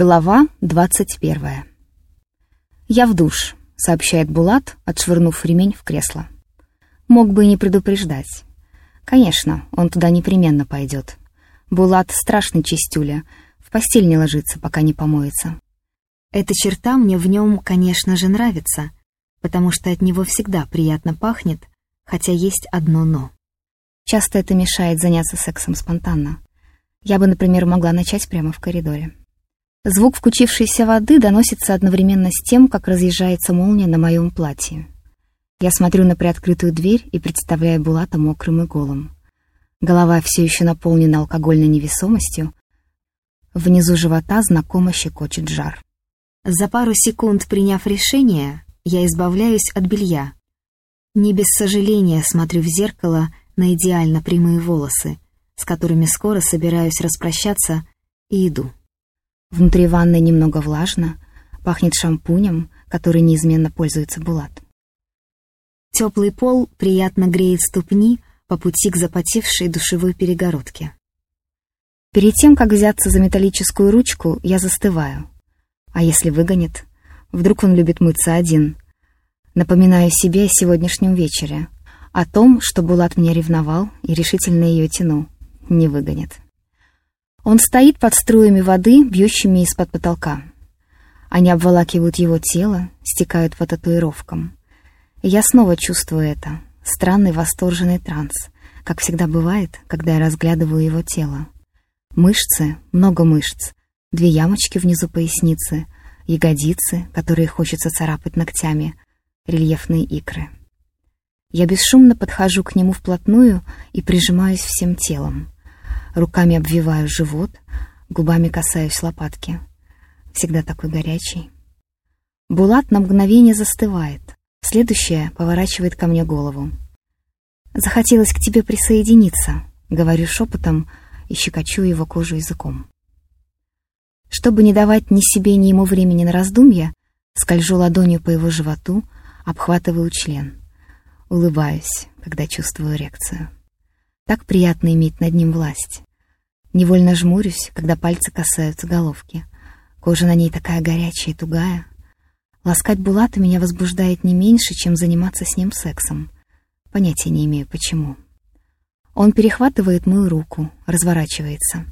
Глава двадцать первая. «Я в душ», — сообщает Булат, отшвырнув ремень в кресло. Мог бы и не предупреждать. Конечно, он туда непременно пойдет. Булат — страшный чистюля, в постель не ложится, пока не помоется. Эта черта мне в нем, конечно же, нравится, потому что от него всегда приятно пахнет, хотя есть одно «но». Часто это мешает заняться сексом спонтанно. Я бы, например, могла начать прямо в коридоре. Звук включившейся воды доносится одновременно с тем, как разъезжается молния на моем платье. Я смотрю на приоткрытую дверь и представляю Булата мокрым и голым. Голова все еще наполнена алкогольной невесомостью. Внизу живота знакомо щекочет жар. За пару секунд приняв решение, я избавляюсь от белья. Не без сожаления смотрю в зеркало на идеально прямые волосы, с которыми скоро собираюсь распрощаться, и иду. Внутри ванной немного влажно, пахнет шампунем, который неизменно пользуется Булат. Теплый пол приятно греет ступни по пути к запотевшей душевой перегородке. Перед тем, как взяться за металлическую ручку, я застываю. А если выгонит? Вдруг он любит мыться один. Напоминаю себе о сегодняшнем вечере, о том, что Булат меня ревновал и решительно ее тянул. Не выгонит. Он стоит под струями воды, бьющими из-под потолка. Они обволакивают его тело, стекают по татуировкам. Я снова чувствую это. Странный восторженный транс, как всегда бывает, когда я разглядываю его тело. Мышцы, много мышц, две ямочки внизу поясницы, ягодицы, которые хочется царапать ногтями, рельефные икры. Я бесшумно подхожу к нему вплотную и прижимаюсь всем телом. Руками обвиваю живот, губами касаюсь лопатки. Всегда такой горячий. Булат на мгновение застывает. Следующее поворачивает ко мне голову. «Захотелось к тебе присоединиться», — говорю шепотом и щекочу его кожу языком. Чтобы не давать ни себе, ни ему времени на раздумья, скольжу ладонью по его животу, обхватываю член. Улыбаюсь, когда чувствую эрекцию. Так приятно иметь над ним власть. Невольно жмурюсь, когда пальцы касаются головки. Кожа на ней такая горячая и тугая. Ласкать Булата меня возбуждает не меньше, чем заниматься с ним сексом. Понятия не имею, почему. Он перехватывает мою руку, разворачивается.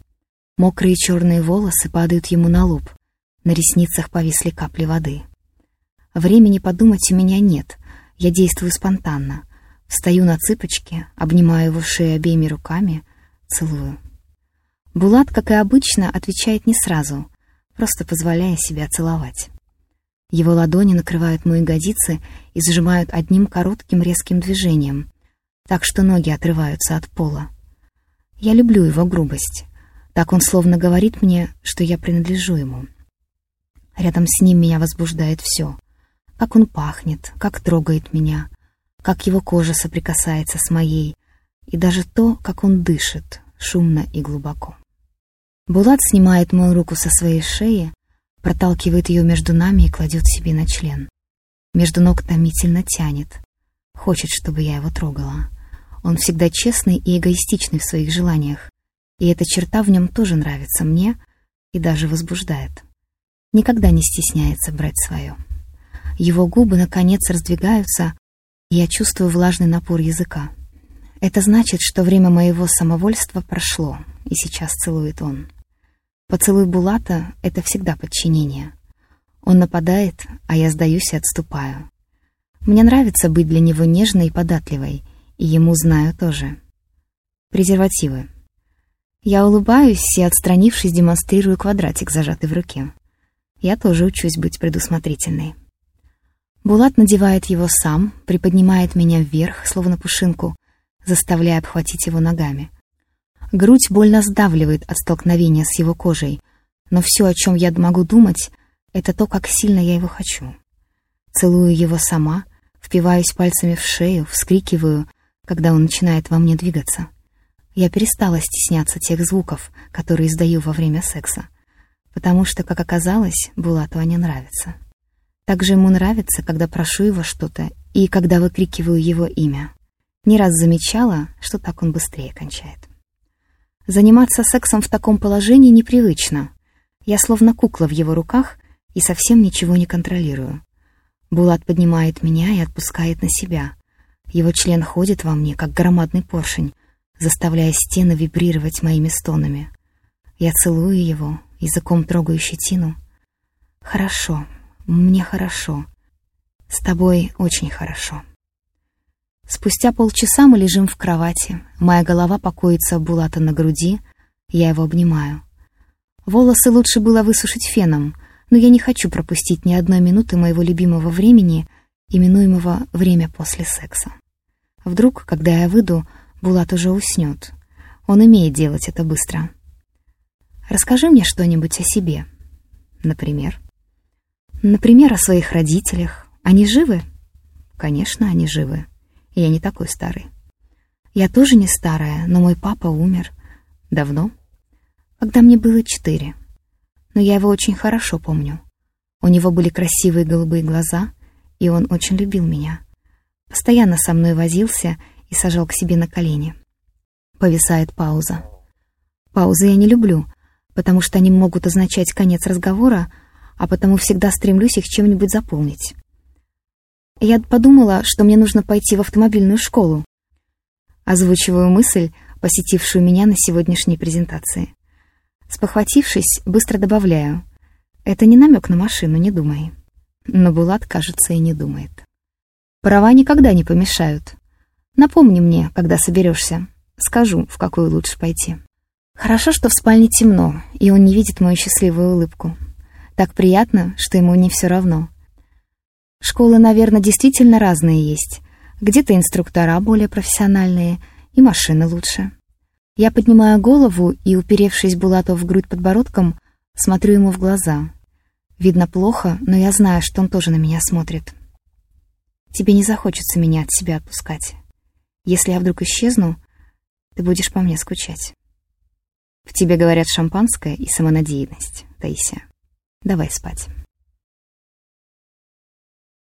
Мокрые черные волосы падают ему на лоб. На ресницах повисли капли воды. Времени подумать у меня нет. Я действую спонтанно. Встаю на цыпочки, обнимаю его шею обеими руками, целую. Булат, как и обычно, отвечает не сразу, просто позволяя себя целовать. Его ладони накрывают мои ягодицы и сжимают одним коротким резким движением, так что ноги отрываются от пола. Я люблю его грубость. Так он словно говорит мне, что я принадлежу ему. Рядом с ним меня возбуждает все. Как он пахнет, как трогает меня, как его кожа соприкасается с моей, и даже то, как он дышит, шумно и глубоко. Булат снимает мою руку со своей шеи, проталкивает ее между нами и кладет себе на член. Между ног томительно тянет. Хочет, чтобы я его трогала. Он всегда честный и эгоистичный в своих желаниях, и эта черта в нем тоже нравится мне и даже возбуждает. Никогда не стесняется брать свое. Его губы, наконец, раздвигаются, я чувствую влажный напор языка. Это значит, что время моего самовольства прошло, и сейчас целует он. Поцелуй Булата — это всегда подчинение. Он нападает, а я сдаюсь и отступаю. Мне нравится быть для него нежной и податливой, и ему знаю тоже. Презервативы. Я улыбаюсь и, отстранившись, демонстрирую квадратик, зажатый в руке. Я тоже учусь быть предусмотрительной. Булат надевает его сам, приподнимает меня вверх, словно пушинку, заставляя обхватить его ногами. Грудь больно сдавливает от столкновения с его кожей, но все, о чем я могу думать, это то, как сильно я его хочу. Целую его сама, впиваюсь пальцами в шею, вскрикиваю, когда он начинает во мне двигаться. Я перестала стесняться тех звуков, которые издаю во время секса, потому что, как оказалось, Булату они нравятся. Также ему нравится, когда прошу его что-то и когда выкрикиваю его имя. Не раз замечала, что так он быстрее кончает. Заниматься сексом в таком положении непривычно. Я словно кукла в его руках и совсем ничего не контролирую. Булат поднимает меня и отпускает на себя. Его член ходит во мне, как громадный поршень, заставляя стены вибрировать моими стонами. Я целую его, языком трогаю щетину. «Хорошо, мне хорошо. С тобой очень хорошо». Спустя полчаса мы лежим в кровати. Моя голова покоится Булата на груди. Я его обнимаю. Волосы лучше было высушить феном, но я не хочу пропустить ни одной минуты моего любимого времени, именуемого «время после секса». Вдруг, когда я выйду, Булат уже уснет. Он умеет делать это быстро. Расскажи мне что-нибудь о себе. Например? Например, о своих родителях. Они живы? Конечно, они живы. Я не такой старый. Я тоже не старая, но мой папа умер. Давно? Когда мне было четыре. Но я его очень хорошо помню. У него были красивые голубые глаза, и он очень любил меня. Постоянно со мной возился и сажал к себе на колени. Повисает пауза. Паузы я не люблю, потому что они могут означать конец разговора, а потому всегда стремлюсь их чем-нибудь заполнить. Я подумала, что мне нужно пойти в автомобильную школу. Озвучиваю мысль, посетившую меня на сегодняшней презентации. Спохватившись, быстро добавляю. Это не намек на машину, не думай. Но Булат, кажется, и не думает. Права никогда не помешают. Напомни мне, когда соберешься. Скажу, в какую лучше пойти. Хорошо, что в спальне темно, и он не видит мою счастливую улыбку. Так приятно, что ему не все равно. Школы, наверное, действительно разные есть. Где-то инструктора более профессиональные, и машины лучше. Я поднимаю голову и, уперевшись Булату в грудь подбородком, смотрю ему в глаза. Видно плохо, но я знаю, что он тоже на меня смотрит. Тебе не захочется меня от себя отпускать. Если я вдруг исчезну, ты будешь по мне скучать. В тебе говорят шампанское и самонадеянность, Таисия. Давай спать.